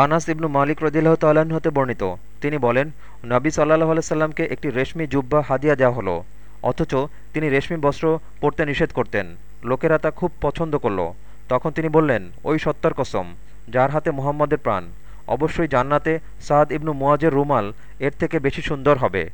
আনাস ইবনু মালিক রদিল্লাহ তাল্লাহ্ন হতে বর্ণিত। তিনি বলেন, নবী সাল্লাহ আলাইসাল্লামকে একটি রেশমি জুব্বা হাদিয়া দেওয়া হলো, অথচ তিনি রেশমি বস্ত্র পরতে নিষেধ করতেন। লোকেরা তা খুব পছন্দ করল। তখন তিনি বললেন, ওই সত্তার কসম, যার হাতে মুহাম্মদের প্রাণ, অবশ্যই জান্নাতে সাদ ইবনু মুয়াজের রুমাল এর থেকে বেশি সুন্দর হবে।